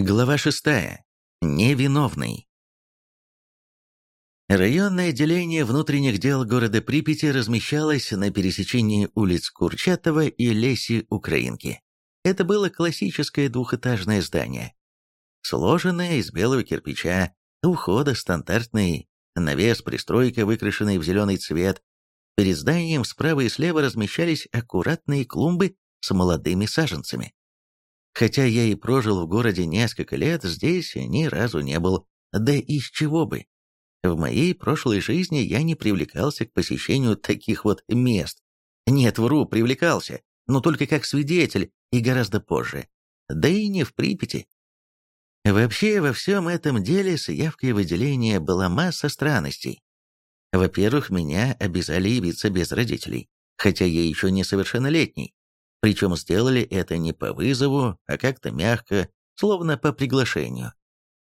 Глава 6. Невиновный. Районное отделение внутренних дел города Припяти размещалось на пересечении улиц Курчатова и Леси Украинки. Это было классическое двухэтажное здание, сложенное из белого кирпича, у входа стандартный навес, пристройка, выкрашенный в зеленый цвет. Перед зданием справа и слева размещались аккуратные клумбы с молодыми саженцами. Хотя я и прожил в городе несколько лет, здесь ни разу не был. Да из чего бы? В моей прошлой жизни я не привлекался к посещению таких вот мест. Нет, вру, привлекался, но только как свидетель и гораздо позже. Да и не в Припяти. Вообще, во всем этом деле с явкой выделения была масса странностей. Во-первых, меня обязали явиться без родителей, хотя я еще несовершеннолетний. Причем сделали это не по вызову, а как-то мягко, словно по приглашению.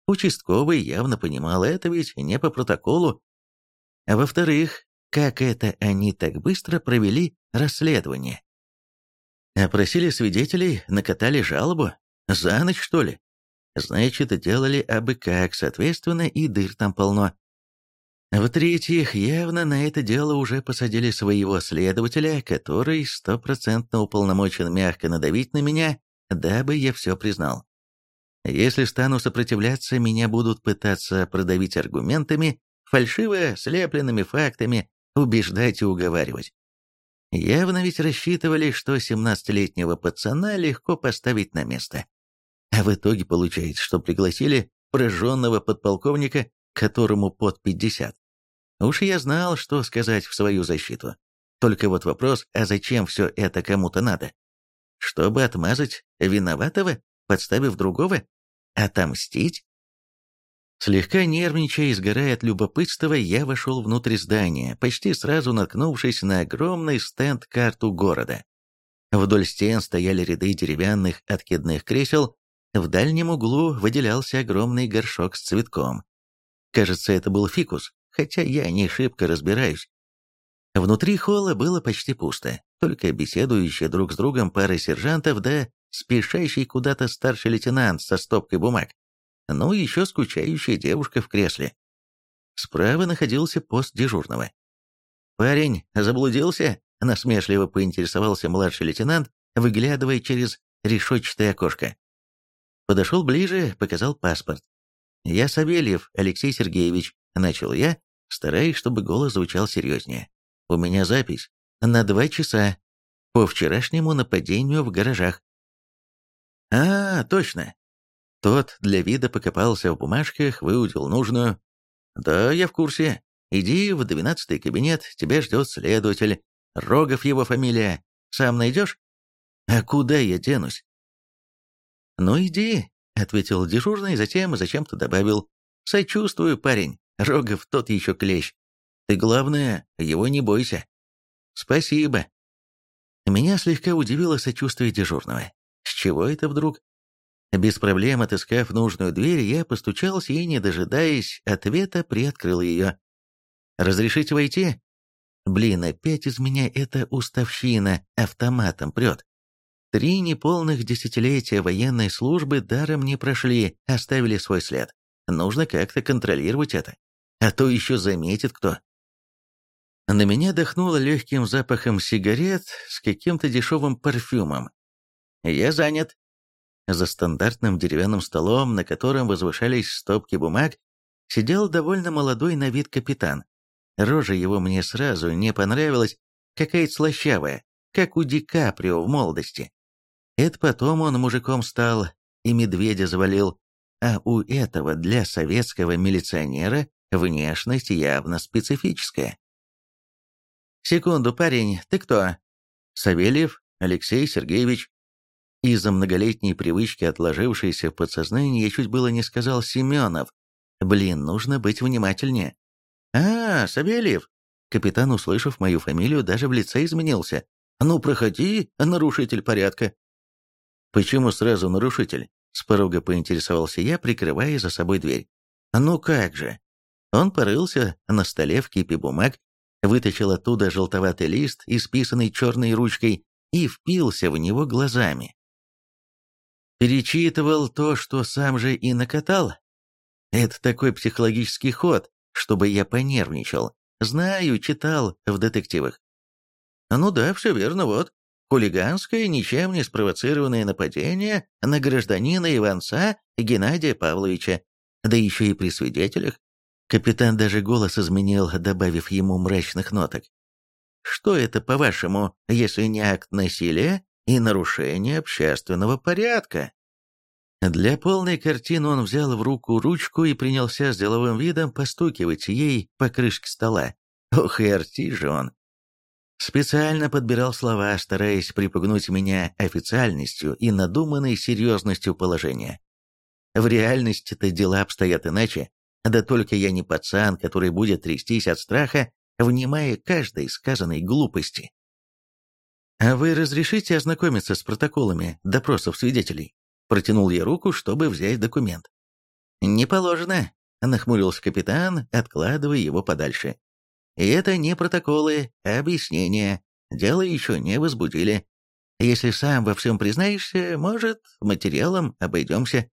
Участковый явно понимал это ведь не по протоколу. А во-вторых, как это они так быстро провели расследование? Опросили свидетелей, накатали жалобу? За ночь, что ли? Значит, делали абы как, соответственно, и дыр там полно. В-третьих, явно на это дело уже посадили своего следователя, который стопроцентно уполномочен мягко надавить на меня, дабы я все признал. Если стану сопротивляться, меня будут пытаться продавить аргументами, фальшиво слепленными фактами, убеждать и уговаривать. Явно ведь рассчитывали, что 17-летнего пацана легко поставить на место. А в итоге получается, что пригласили прожженного подполковника, которому под 50. Уж я знал, что сказать в свою защиту. Только вот вопрос, а зачем все это кому-то надо? Чтобы отмазать виноватого, подставив другого? Отомстить? Слегка нервничая и сгорая от любопытства, я вошел внутрь здания, почти сразу наткнувшись на огромный стенд-карту города. Вдоль стен стояли ряды деревянных откидных кресел, в дальнем углу выделялся огромный горшок с цветком. Кажется, это был фикус, хотя я не шибко разбираюсь. Внутри холла было почти пусто, только беседующие друг с другом пара сержантов да спешащий куда-то старший лейтенант со стопкой бумаг. Ну и еще скучающая девушка в кресле. Справа находился пост дежурного. «Парень заблудился?» — насмешливо поинтересовался младший лейтенант, выглядывая через решетчатое окошко. Подошел ближе, показал паспорт. «Я Савельев Алексей Сергеевич», — начал я, стараясь, чтобы голос звучал серьезнее. «У меня запись на два часа по вчерашнему нападению в гаражах». «А, точно». Тот для вида покопался в бумажках, выудил нужную. «Да, я в курсе. Иди в двенадцатый кабинет, тебя ждет следователь. Рогов его фамилия. Сам найдешь?» «А куда я денусь?» «Ну иди», — ответил дежурный, затем зачем-то добавил. «Сочувствую, парень. Рогов тот еще клещ. Ты, главное, его не бойся». «Спасибо». Меня слегка удивило сочувствие дежурного. С чего это вдруг? Без проблем отыскав нужную дверь, я постучался и, не дожидаясь ответа, приоткрыл ее. «Разрешите войти?» Блин, опять из меня эта уставщина автоматом прет. Три неполных десятилетия военной службы даром не прошли, оставили свой след. Нужно как-то контролировать это. А то еще заметит кто. На меня дохнуло легким запахом сигарет с каким-то дешевым парфюмом. Я занят. За стандартным деревянным столом, на котором возвышались стопки бумаг, сидел довольно молодой на вид капитан. Рожа его мне сразу не понравилась, какая-то слащавая, как у Ди Каприо в молодости. Это потом он мужиком стал и медведя завалил, а у этого для советского милиционера внешность явно специфическая. «Секунду, парень, ты кто?» «Савельев Алексей Сергеевич». Из-за многолетней привычки, отложившейся в подсознании, я чуть было не сказал Семенов. Блин, нужно быть внимательнее. «А, Савельев!» Капитан, услышав мою фамилию, даже в лице изменился. «Ну, проходи, нарушитель порядка». «Почему сразу нарушитель?» — с порога поинтересовался я, прикрывая за собой дверь. «Ну как же!» Он порылся на столе в кипе бумаг, вытащил оттуда желтоватый лист, исписанный черной ручкой, и впился в него глазами. Перечитывал то, что сам же и накатал. Это такой психологический ход, чтобы я понервничал. Знаю, читал в детективах. Ну да, все верно, вот. Хулиганское, ничем не спровоцированное нападение на гражданина Иванца Геннадия Павловича, да еще и при свидетелях. Капитан даже голос изменил, добавив ему мрачных ноток. Что это, по-вашему, если не акт насилия и нарушение общественного порядка? Для полной картины он взял в руку ручку и принялся с деловым видом постукивать ей по крышке стола. Ох и артист же он. Специально подбирал слова, стараясь припугнуть меня официальностью и надуманной серьезностью положения. В реальности-то дела обстоят иначе, да только я не пацан, который будет трястись от страха, внимая каждой сказанной глупости. «А вы разрешите ознакомиться с протоколами допросов свидетелей?» Протянул я руку, чтобы взять документ. «Не положено», — нахмурился капитан, откладывая его подальше. «И это не протоколы, а объяснения. Дело еще не возбудили. Если сам во всем признаешься, может, материалом обойдемся».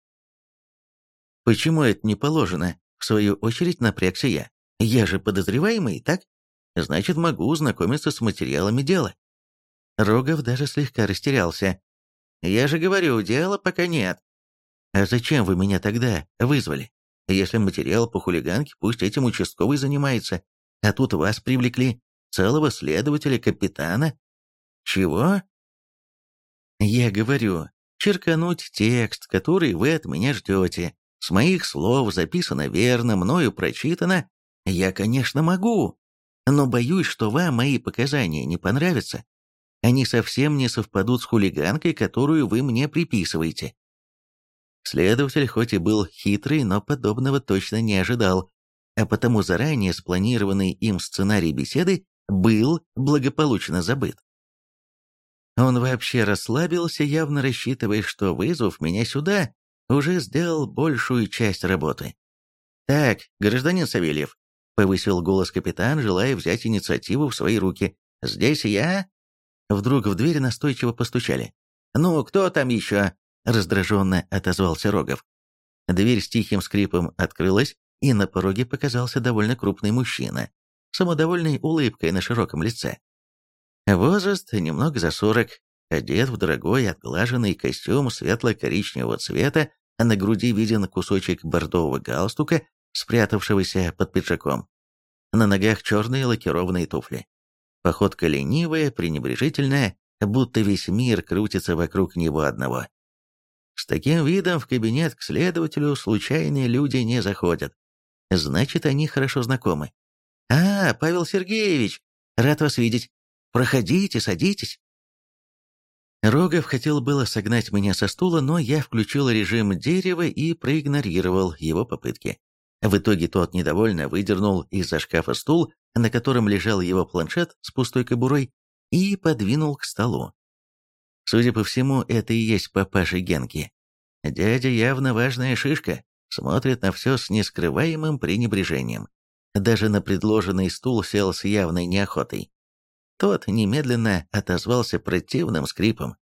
«Почему это не положено?» В свою очередь напрягся я. Я же подозреваемый, так? Значит, могу знакомиться с материалами дела. Рогов даже слегка растерялся. Я же говорю, дела пока нет. А зачем вы меня тогда вызвали? Если материал по хулиганке, пусть этим участковый занимается. А тут вас привлекли, целого следователя, капитана. Чего? Я говорю, черкануть текст, который вы от меня ждете, с моих слов записано верно, мною прочитано, я, конечно, могу, но боюсь, что вам мои показания не понравятся. Они совсем не совпадут с хулиганкой, которую вы мне приписываете. Следователь хоть и был хитрый, но подобного точно не ожидал, а потому заранее спланированный им сценарий беседы был благополучно забыт. Он вообще расслабился, явно рассчитывая, что, вызвав меня сюда, уже сделал большую часть работы. «Так, гражданин Савельев», — повысил голос капитан, желая взять инициативу в свои руки. «Здесь я...» Вдруг в дверь настойчиво постучали. «Ну, кто там еще?» — раздраженно отозвался Рогов. Дверь с тихим скрипом открылась, и на пороге показался довольно крупный мужчина, самодовольной улыбкой на широком лице. Возраст немного за сорок, одет в дорогой отглаженный костюм светло-коричневого цвета, а на груди виден кусочек бордового галстука, спрятавшегося под пиджаком. На ногах черные лакированные туфли. Походка ленивая, пренебрежительная, будто весь мир крутится вокруг него одного. С таким видом в кабинет к следователю случайные люди не заходят. Значит, они хорошо знакомы. «А, Павел Сергеевич, рад вас видеть. Проходите, садитесь». Рогов хотел было согнать меня со стула, но я включил режим дерева и проигнорировал его попытки. В итоге тот недовольно выдернул из-за шкафа стул, на котором лежал его планшет с пустой кобурой, и подвинул к столу. Судя по всему, это и есть папаша Генки. Дядя явно важная шишка, смотрит на все с нескрываемым пренебрежением. Даже на предложенный стул сел с явной неохотой. Тот немедленно отозвался противным скрипом.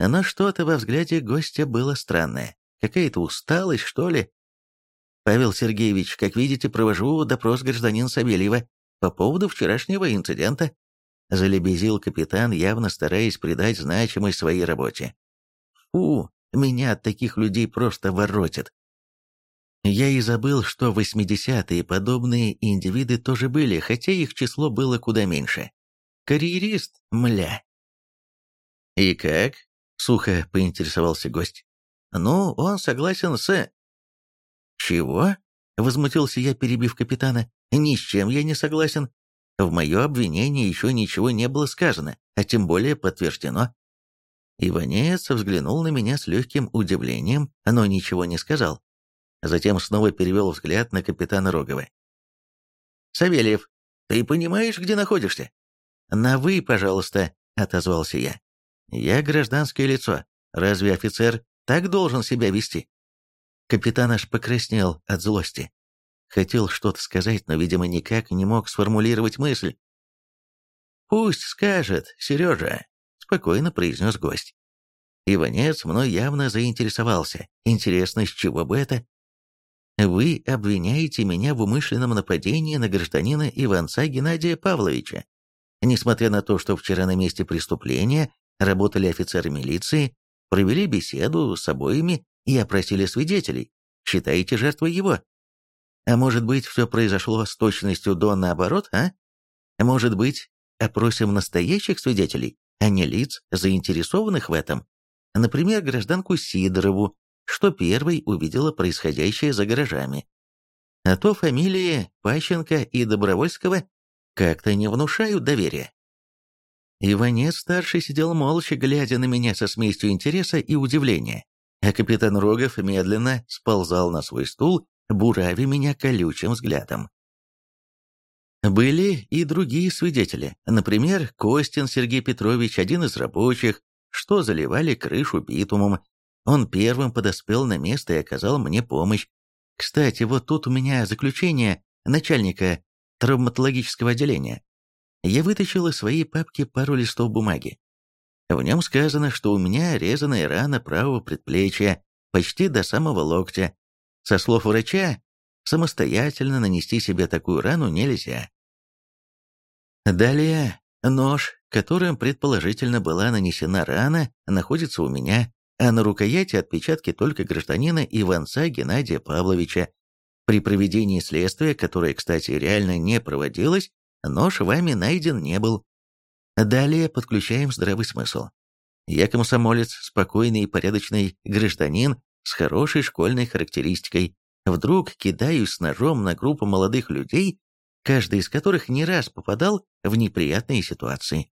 Но что-то во взгляде гостя было странное. Какая-то усталость, что ли? «Павел Сергеевич, как видите, провожу допрос гражданина Савельева по поводу вчерашнего инцидента», залебезил капитан, явно стараясь придать значимость своей работе. «Фу, меня от таких людей просто воротит». Я и забыл, что в 80-е подобные индивиды тоже были, хотя их число было куда меньше. Карьерист, мля. «И как?» — сухо поинтересовался гость. «Ну, он согласен с...» «Чего?» — возмутился я, перебив капитана. «Ни с чем я не согласен. В мое обвинение еще ничего не было сказано, а тем более подтверждено». Иванец взглянул на меня с легким удивлением, но ничего не сказал. Затем снова перевел взгляд на капитана Рогова. «Савельев, ты понимаешь, где находишься?» «На «вы», пожалуйста», — отозвался я. «Я гражданское лицо. Разве офицер так должен себя вести?» Капитан аж покраснел от злости. Хотел что-то сказать, но, видимо, никак не мог сформулировать мысль. «Пусть скажет, Сережа», — спокойно произнес гость. Иванец мной явно заинтересовался. Интересно, с чего бы это? Вы обвиняете меня в умышленном нападении на гражданина Иванца Геннадия Павловича. Несмотря на то, что вчера на месте преступления работали офицеры милиции, провели беседу с обоими и опросили свидетелей. Считаете жертвой его? А может быть, все произошло с точностью до наоборот, а? Может быть, опросим настоящих свидетелей, а не лиц, заинтересованных в этом? Например, гражданку Сидорову, что первой увидела происходящее за гаражами. А то фамилии Пащенко и Добровольского как-то не внушают доверия. Иванец-старший сидел молча, глядя на меня со смесью интереса и удивления, а капитан Рогов медленно сползал на свой стул, буравя меня колючим взглядом. Были и другие свидетели, например, Костин Сергей Петрович, один из рабочих, что заливали крышу битумом. Он первым подоспел на место и оказал мне помощь. Кстати, вот тут у меня заключение начальника травматологического отделения. Я вытащил из своей папки пару листов бумаги. В нем сказано, что у меня резаная рана правого предплечья, почти до самого локтя. Со слов врача, самостоятельно нанести себе такую рану нельзя. Далее, нож, которым предположительно была нанесена рана, находится у меня, а на рукояти отпечатки только гражданина Иванца Геннадия Павловича. При проведении следствия, которое, кстати, реально не проводилось, Нож вами найден не был. Далее подключаем здравый смысл. Я комсомолец, спокойный и порядочный гражданин с хорошей школьной характеристикой. Вдруг кидаюсь с ножом на группу молодых людей, каждый из которых не раз попадал в неприятные ситуации.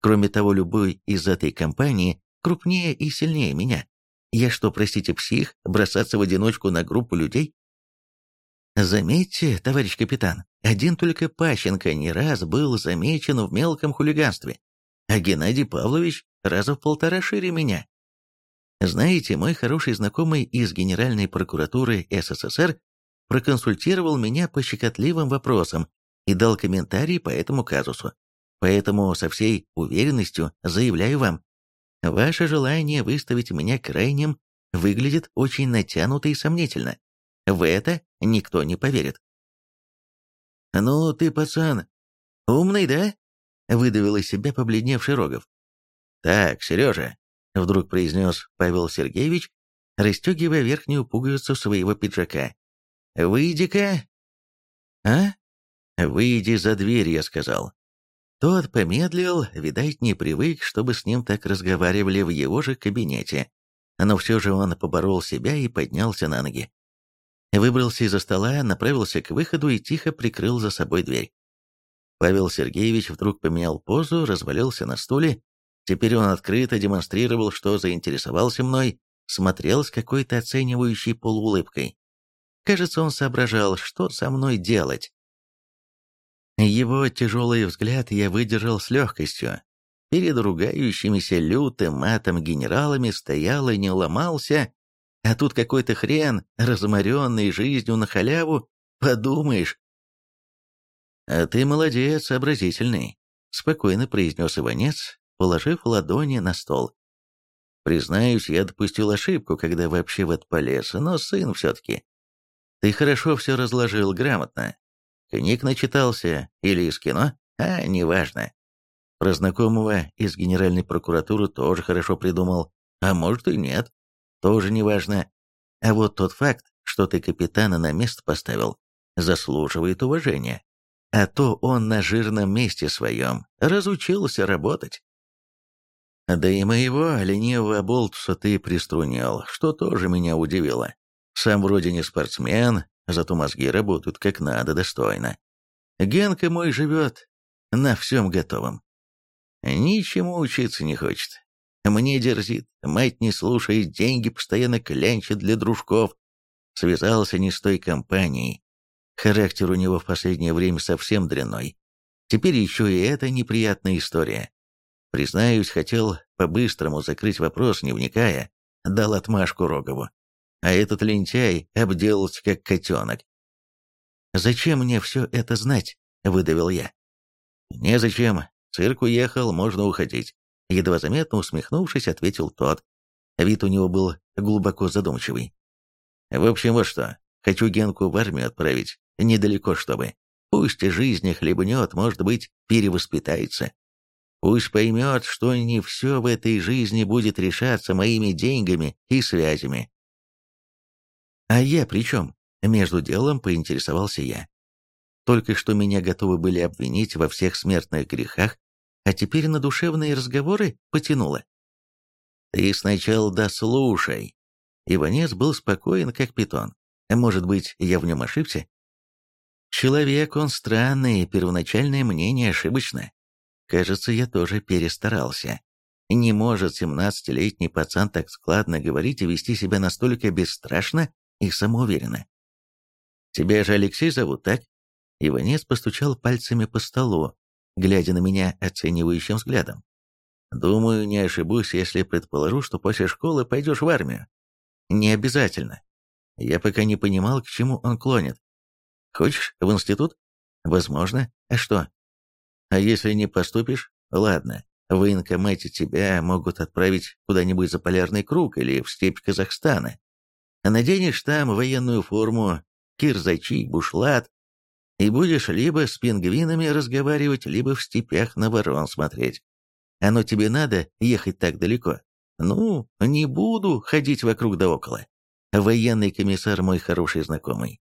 Кроме того, любой из этой компании крупнее и сильнее меня. Я что, простите, псих, бросаться в одиночку на группу людей? Заметьте, товарищ капитан, один только Пащенко не раз был замечен в мелком хулиганстве, а Геннадий Павлович раза в полтора шире меня. Знаете, мой хороший знакомый из Генеральной прокуратуры СССР проконсультировал меня по щекотливым вопросам и дал комментарий по этому казусу. Поэтому со всей уверенностью заявляю вам, ваше желание выставить меня крайним выглядит очень натянуто и сомнительно. В это никто не поверит. «Ну, ты, пацан, умный, да?» — выдавил из себя побледневший Рогов. «Так, Сережа», — вдруг произнес Павел Сергеевич, расстегивая верхнюю пуговицу своего пиджака. «Выйди-ка!» «А? Выйди за дверь», — я сказал. Тот помедлил, видать, не привык, чтобы с ним так разговаривали в его же кабинете. Но все же он поборол себя и поднялся на ноги. Выбрался из-за стола, направился к выходу и тихо прикрыл за собой дверь. Павел Сергеевич вдруг поменял позу, развалился на стуле. Теперь он открыто демонстрировал, что заинтересовался мной, смотрел с какой-то оценивающей полуулыбкой. Кажется, он соображал, что со мной делать. Его тяжелый взгляд я выдержал с легкостью. Перед ругающимися лютым матом генералами стоял и не ломался, а тут какой-то хрен, разморенный жизнью на халяву, подумаешь. «А ты молодец, сообразительный», — спокойно произнес Иванец, положив ладони на стол. «Признаюсь, я допустил ошибку, когда вообще в это полез, но сын все-таки. Ты хорошо все разложил, грамотно. Книг начитался или из кино? А, неважно. Про знакомого из Генеральной прокуратуры тоже хорошо придумал, а может и нет тоже не важно. А вот тот факт, что ты капитана на место поставил, заслуживает уважения. А то он на жирном месте своем разучился работать. Да и моего ленивого болтуса ты приструнил, что тоже меня удивило. Сам вроде не спортсмен, зато мозги работают как надо, достойно. Генка мой живет на всем готовом. Ничему учиться не хочет. Мне дерзит, мать не слушает, деньги постоянно клянчит для дружков. Связался не с той компанией. Характер у него в последнее время совсем дрянной. Теперь еще и эта неприятная история. Признаюсь, хотел по-быстрому закрыть вопрос, не вникая, дал отмашку Рогову. А этот лентяй обделался как котенок. «Зачем мне все это знать?» — выдавил я. «Незачем. Цирк уехал, можно уходить. Едва заметно усмехнувшись, ответил тот. Вид у него был глубоко задумчивый. В общем, вот что. Хочу Генку в армию отправить. Недалеко, чтобы. Пусть жизнь хлебнет, может быть, перевоспитается. Пусть поймет, что не все в этой жизни будет решаться моими деньгами и связями. А я при чем? Между делом поинтересовался я. Только что меня готовы были обвинить во всех смертных грехах, а теперь на душевные разговоры потянуло. Ты сначала дослушай. Иванец был спокоен, как питон. Может быть, я в нем ошибся? Человек он странный, первоначальное мнение ошибочно. Кажется, я тоже перестарался. Не может семнадцатилетний пацан так складно говорить и вести себя настолько бесстрашно и самоуверенно. Тебя же Алексей зовут, так? Иванец постучал пальцами по столу, глядя на меня оценивающим взглядом. Думаю, не ошибусь, если предположу, что после школы пойдешь в армию. Не обязательно. Я пока не понимал, к чему он клонит. Хочешь в институт? Возможно. А что? А если не поступишь? Ладно. В военкомате тебя могут отправить куда-нибудь за полярный круг или в степь Казахстана. Наденешь там военную форму, кирзачи, бушлат, и будешь либо с пингвинами разговаривать, либо в степях на ворон смотреть. Оно тебе надо ехать так далеко? Ну, не буду ходить вокруг да около. Военный комиссар мой хороший знакомый.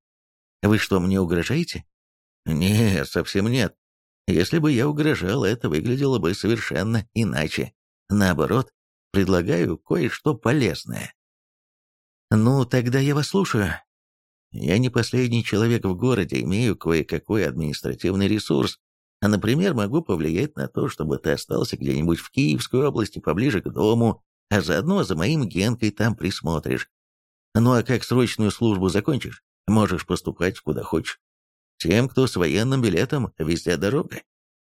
Вы что, мне угрожаете? Нет, совсем нет. Если бы я угрожал, это выглядело бы совершенно иначе. Наоборот, предлагаю кое-что полезное. Ну, тогда я вас слушаю. Я не последний человек в городе, имею кое-какой административный ресурс. А, например, могу повлиять на то, чтобы ты остался где-нибудь в Киевской области, поближе к дому, а заодно за моим Генкой там присмотришь. Ну а как срочную службу закончишь, можешь поступать куда хочешь. Тем, кто с военным билетом, везде дорога.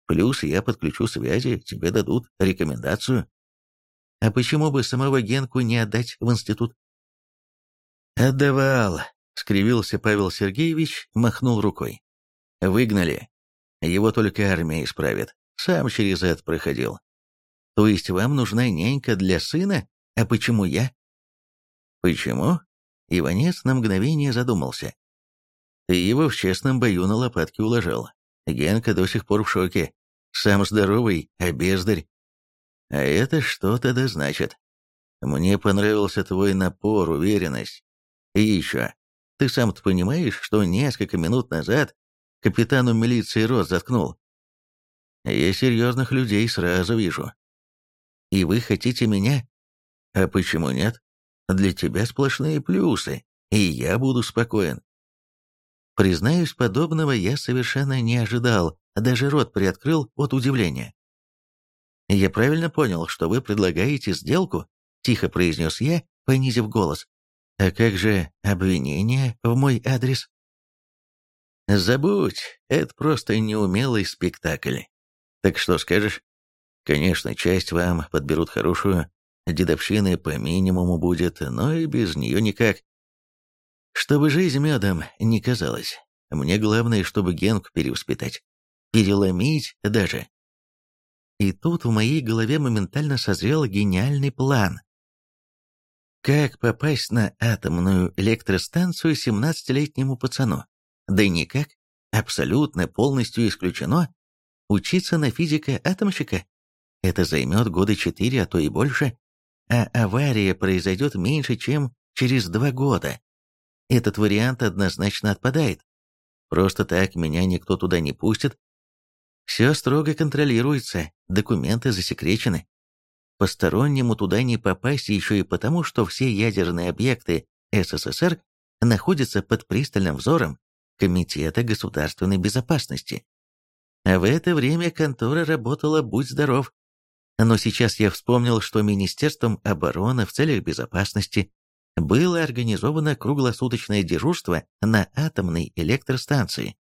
Плюс я подключу связи, тебе дадут рекомендацию. А почему бы самого Генку не отдать в институт? Отдавал, скривился Павел Сергеевич, махнул рукой. Выгнали. Его только армия исправит. Сам через это проходил. То есть вам нужна нянька для сына? А почему я? Почему? Иванец на мгновение задумался. Ты его в честном бою на лопатки уложил. Генка до сих пор в шоке. Сам здоровый, а бездарь. А это что-то да значит. Мне понравился твой напор, уверенность. И еще, ты сам-то понимаешь, что несколько минут назад капитану милиции рот заткнул? Я серьезных людей сразу вижу. И вы хотите меня? А почему нет? Для тебя сплошные плюсы, и я буду спокоен. Признаюсь, подобного я совершенно не ожидал, даже рот приоткрыл от удивления. «Я правильно понял, что вы предлагаете сделку?» – тихо произнес я, понизив голос. «А как же обвинение в мой адрес?» «Забудь, это просто неумелый спектакль. Так что скажешь?» «Конечно, часть вам подберут хорошую, дедовщины по минимуму будет, но и без нее никак. Чтобы жизнь медом не казалась. Мне главное, чтобы Генку перевоспитать. Переломить даже. И тут в моей голове моментально созрел гениальный план. Как попасть на атомную электростанцию 17-летнему пацану? Да никак. Абсолютно полностью исключено. Учиться на физика-атомщика? Это займет года четыре, а то и больше а авария произойдет меньше, чем через два года. Этот вариант однозначно отпадает. Просто так меня никто туда не пустит. Все строго контролируется, документы засекречены. Постороннему туда не попасть еще и потому, что все ядерные объекты СССР находятся под пристальным взором Комитета государственной безопасности. А в это время контора работала «Будь здоров», но сейчас я вспомнил, что Министерством обороны в целях безопасности было организовано круглосуточное дежурство на атомной электростанции.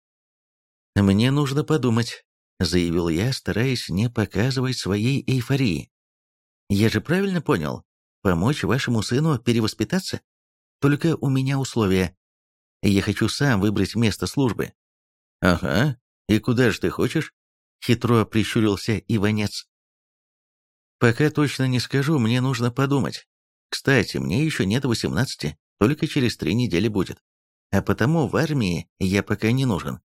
«Мне нужно подумать», — заявил я, стараясь не показывать своей эйфории. «Я же правильно понял? Помочь вашему сыну перевоспитаться? Только у меня условия. Я хочу сам выбрать место службы». «Ага, и куда же ты хочешь?» — хитро прищурился Иванец. Пока точно не скажу, мне нужно подумать. Кстати, мне еще нет восемнадцати, только через три недели будет. А потому в армии я пока не нужен.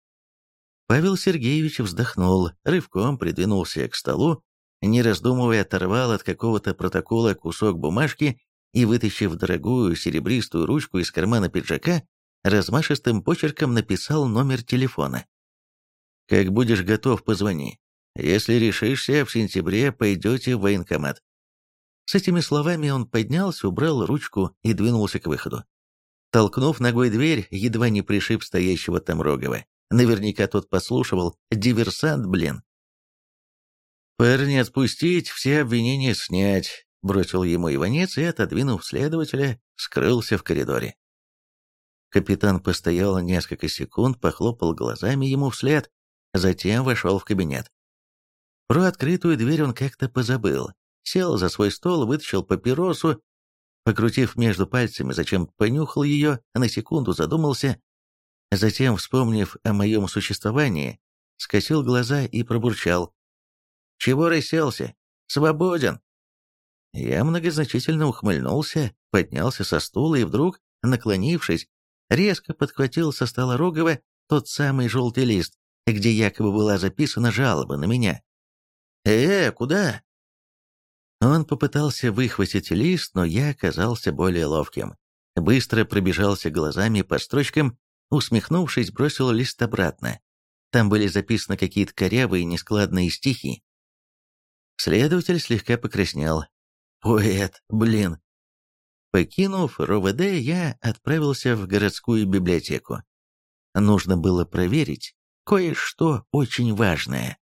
Павел Сергеевич вздохнул, рывком придвинулся к столу, не раздумывая оторвал от какого-то протокола кусок бумажки и, вытащив дорогую серебристую ручку из кармана пиджака, размашистым почерком написал номер телефона. «Как будешь готов, позвони. Если решишься, в сентябре пойдете в военкомат». С этими словами он поднялся, убрал ручку и двинулся к выходу. Толкнув ногой дверь, едва не пришиб стоящего там Рогова. Наверняка тот послушивал. Диверсант, блин. «Парни отпустить, все обвинения снять», — бросил ему Иванец и, отодвинув следователя, скрылся в коридоре. Капитан постоял несколько секунд, похлопал глазами ему вслед, затем вошел в кабинет. Про открытую дверь он как-то позабыл. Сел за свой стол, вытащил папиросу, покрутив между пальцами, зачем понюхал ее, на секунду задумался, затем, вспомнив о моем существовании, скосил глаза и пробурчал. «Чего расселся? Свободен!» Я многозначительно ухмыльнулся, поднялся со стула и вдруг, наклонившись, резко подхватил со стола Рогова тот самый желтый лист, где якобы была записана жалоба на меня. «Э, куда?» Он попытался выхватить лист, но я оказался более ловким. Быстро пробежался глазами по строчкам, усмехнувшись, бросил лист обратно. Там были записаны какие-то корявые нескладные стихи. Следователь слегка покраснел. «Поэт, блин!» Покинув РОВД, я отправился в городскую библиотеку. Нужно было проверить кое-что очень важное.